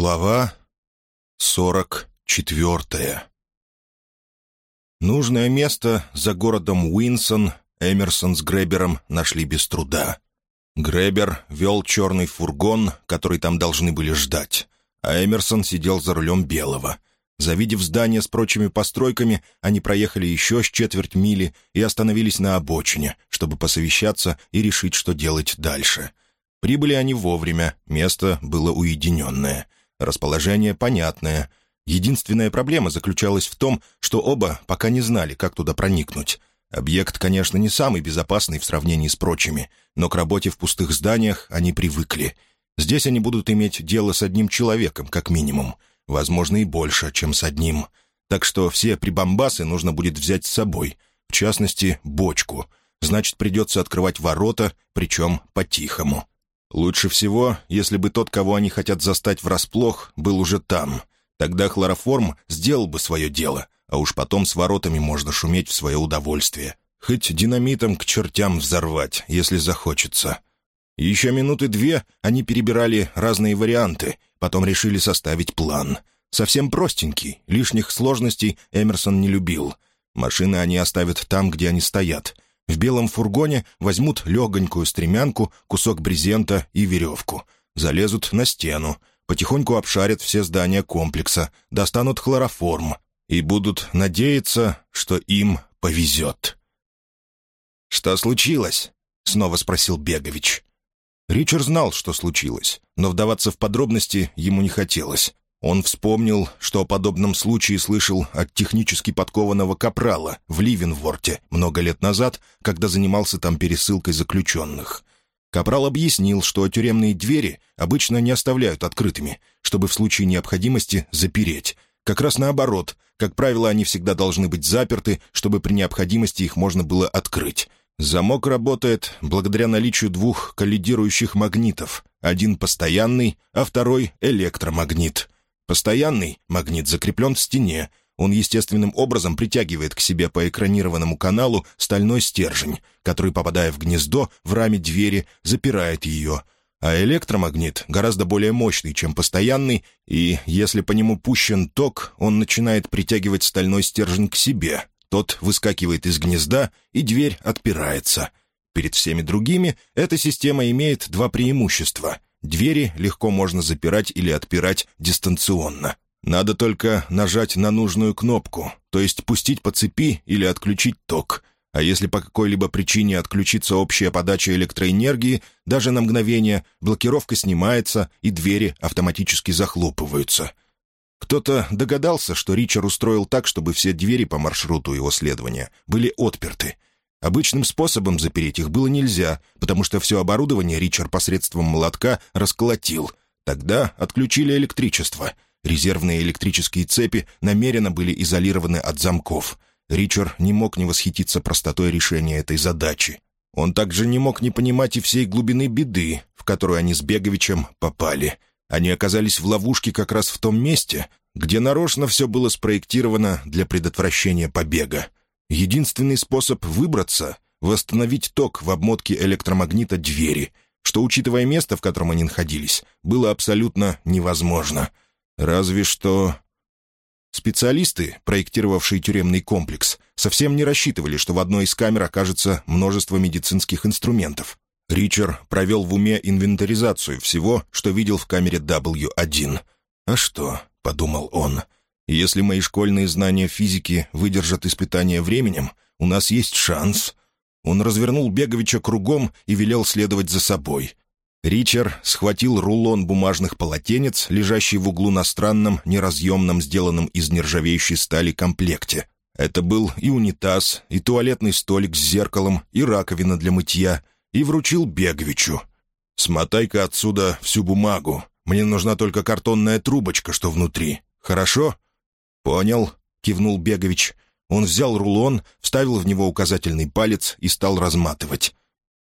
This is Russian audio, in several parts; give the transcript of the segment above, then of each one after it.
Глава сорок четвертая Нужное место за городом Уинсон Эмерсон с Гребером нашли без труда. Гребер вел черный фургон, который там должны были ждать, а Эмерсон сидел за рулем белого. Завидев здание с прочими постройками, они проехали еще с четверть мили и остановились на обочине, чтобы посовещаться и решить, что делать дальше. Прибыли они вовремя, место было уединенное — Расположение понятное. Единственная проблема заключалась в том, что оба пока не знали, как туда проникнуть. Объект, конечно, не самый безопасный в сравнении с прочими, но к работе в пустых зданиях они привыкли. Здесь они будут иметь дело с одним человеком, как минимум. Возможно, и больше, чем с одним. Так что все прибамбасы нужно будет взять с собой. В частности, бочку. Значит, придется открывать ворота, причем по-тихому. Лучше всего, если бы тот, кого они хотят застать врасплох, был уже там. Тогда хлороформ сделал бы свое дело, а уж потом с воротами можно шуметь в свое удовольствие. Хоть динамитом к чертям взорвать, если захочется. Еще минуты две они перебирали разные варианты, потом решили составить план. Совсем простенький, лишних сложностей Эмерсон не любил. Машины они оставят там, где они стоят — в белом фургоне возьмут легонькую стремянку, кусок брезента и веревку. Залезут на стену, потихоньку обшарят все здания комплекса, достанут хлороформ и будут надеяться, что им повезет. «Что случилось?» — снова спросил Бегович. Ричард знал, что случилось, но вдаваться в подробности ему не хотелось. Он вспомнил, что о подобном случае слышал от технически подкованного капрала в Ливенворте много лет назад, когда занимался там пересылкой заключенных. Капрал объяснил, что тюремные двери обычно не оставляют открытыми, чтобы в случае необходимости запереть. Как раз наоборот, как правило, они всегда должны быть заперты, чтобы при необходимости их можно было открыть. Замок работает благодаря наличию двух коллидирующих магнитов. Один постоянный, а второй — электромагнит — Постоянный магнит закреплен в стене. Он естественным образом притягивает к себе по экранированному каналу стальной стержень, который, попадая в гнездо в раме двери, запирает ее. А электромагнит гораздо более мощный, чем постоянный, и если по нему пущен ток, он начинает притягивать стальной стержень к себе. Тот выскакивает из гнезда, и дверь отпирается. Перед всеми другими эта система имеет два преимущества — Двери легко можно запирать или отпирать дистанционно. Надо только нажать на нужную кнопку, то есть пустить по цепи или отключить ток. А если по какой-либо причине отключится общая подача электроэнергии, даже на мгновение, блокировка снимается, и двери автоматически захлопываются. Кто-то догадался, что Ричард устроил так, чтобы все двери по маршруту его следования были отперты — Обычным способом запереть их было нельзя, потому что все оборудование Ричард посредством молотка расколотил. Тогда отключили электричество. Резервные электрические цепи намеренно были изолированы от замков. Ричард не мог не восхититься простотой решения этой задачи. Он также не мог не понимать и всей глубины беды, в которую они с Беговичем попали. Они оказались в ловушке как раз в том месте, где нарочно все было спроектировано для предотвращения побега. Единственный способ выбраться — восстановить ток в обмотке электромагнита двери, что, учитывая место, в котором они находились, было абсолютно невозможно. Разве что... Специалисты, проектировавшие тюремный комплекс, совсем не рассчитывали, что в одной из камер окажется множество медицинских инструментов. Ричард провел в уме инвентаризацию всего, что видел в камере W1. «А что?» — подумал он — если мои школьные знания физики выдержат испытание временем, у нас есть шанс». Он развернул Беговича кругом и велел следовать за собой. Ричард схватил рулон бумажных полотенец, лежащий в углу на странном, неразъемном, сделанном из нержавеющей стали комплекте. Это был и унитаз, и туалетный столик с зеркалом, и раковина для мытья, и вручил Беговичу. «Смотай-ка отсюда всю бумагу. Мне нужна только картонная трубочка, что внутри. Хорошо?» «Понял», — кивнул Бегович. Он взял рулон, вставил в него указательный палец и стал разматывать.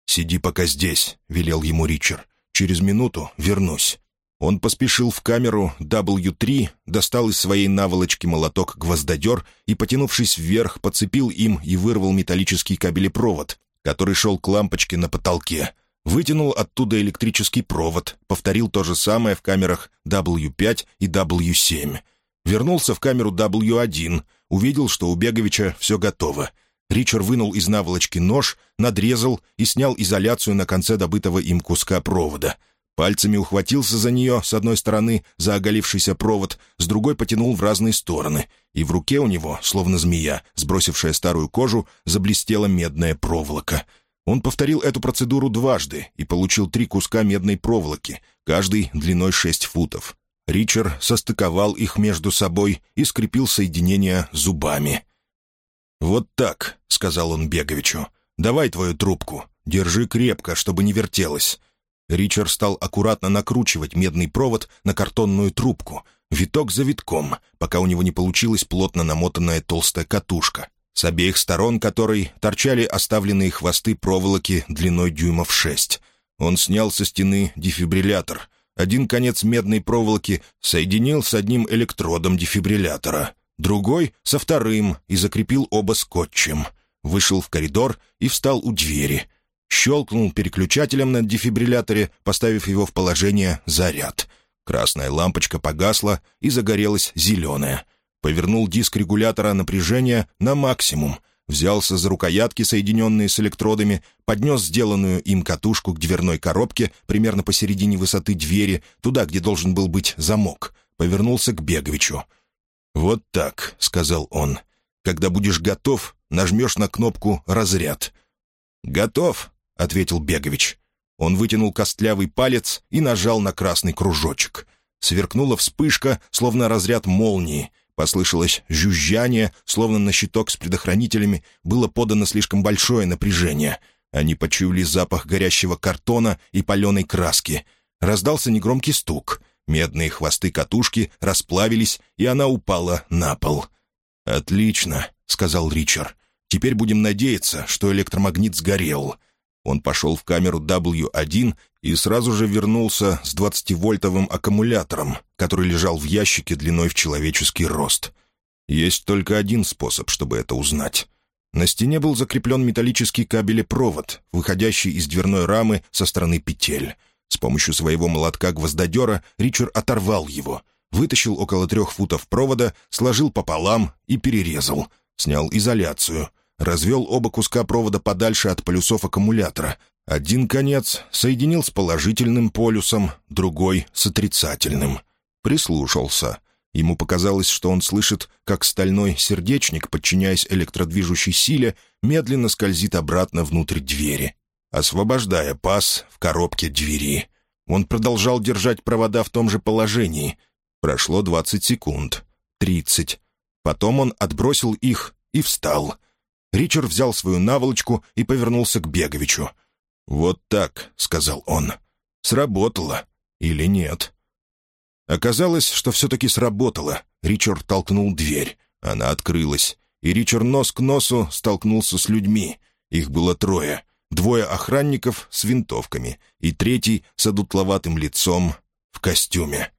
«Сиди пока здесь», — велел ему Ричард. «Через минуту вернусь». Он поспешил в камеру W3, достал из своей наволочки молоток-гвоздодер и, потянувшись вверх, подцепил им и вырвал металлический кабелепровод, который шел к лампочке на потолке. Вытянул оттуда электрический провод, повторил то же самое в камерах W5 и W7. Вернулся в камеру W1, увидел, что у Беговича все готово. Ричард вынул из наволочки нож, надрезал и снял изоляцию на конце добытого им куска провода. Пальцами ухватился за нее, с одной стороны, за оголившийся провод, с другой потянул в разные стороны, и в руке у него, словно змея, сбросившая старую кожу, заблестела медная проволока — он повторил эту процедуру дважды и получил три куска медной проволоки, каждый длиной шесть футов. Ричард состыковал их между собой и скрепил соединение зубами. «Вот так», — сказал он Беговичу. «Давай твою трубку. Держи крепко, чтобы не вертелось». Ричард стал аккуратно накручивать медный провод на картонную трубку, виток за витком, пока у него не получилась плотно намотанная толстая катушка с обеих сторон которой торчали оставленные хвосты проволоки длиной дюймов шесть. Он снял со стены дефибриллятор. Один конец медной проволоки соединил с одним электродом дефибриллятора, другой — со вторым и закрепил оба скотчем. Вышел в коридор и встал у двери. Щелкнул переключателем на дефибрилляторе, поставив его в положение «заряд». Красная лампочка погасла и загорелась зеленая — повернул диск регулятора напряжения на максимум, взялся за рукоятки, соединенные с электродами, поднес сделанную им катушку к дверной коробке примерно посередине высоты двери, туда, где должен был быть замок, повернулся к Беговичу. «Вот так», — сказал он. «Когда будешь готов, нажмешь на кнопку «Разряд». «Готов», — ответил Бегович. Он вытянул костлявый палец и нажал на красный кружочек. Сверкнула вспышка, словно разряд молнии — Послышалось жужжание, словно на щиток с предохранителями было подано слишком большое напряжение. Они почуяли запах горящего картона и паленой краски. Раздался негромкий стук. Медные хвосты катушки расплавились, и она упала на пол. «Отлично», — сказал Ричард. «Теперь будем надеяться, что электромагнит сгорел». Он пошел в камеру W1 и сразу же вернулся с 20-вольтовым аккумулятором, который лежал в ящике длиной в человеческий рост. Есть только один способ, чтобы это узнать. На стене был закреплен металлический кабелепровод, выходящий из дверной рамы со стороны петель. С помощью своего молотка-гвоздодера Ричард оторвал его, вытащил около трех футов провода, сложил пополам и перерезал. Снял изоляцию, развел оба куска провода подальше от полюсов аккумулятора. Один конец соединил с положительным полюсом, другой — с отрицательным. Прислушался. Ему показалось, что он слышит, как стальной сердечник, подчиняясь электродвижущей силе, медленно скользит обратно внутрь двери, освобождая паз в коробке двери. Он продолжал держать провода в том же положении. Прошло двадцать секунд. тридцать. Потом он отбросил их и встал — Ричард взял свою наволочку и повернулся к Беговичу. «Вот так», — сказал он. «Сработало. Или нет?» Оказалось, что все-таки сработало. Ричард толкнул дверь. Она открылась. И Ричард нос к носу столкнулся с людьми. Их было трое. Двое охранников с винтовками и третий с одутловатым лицом в костюме.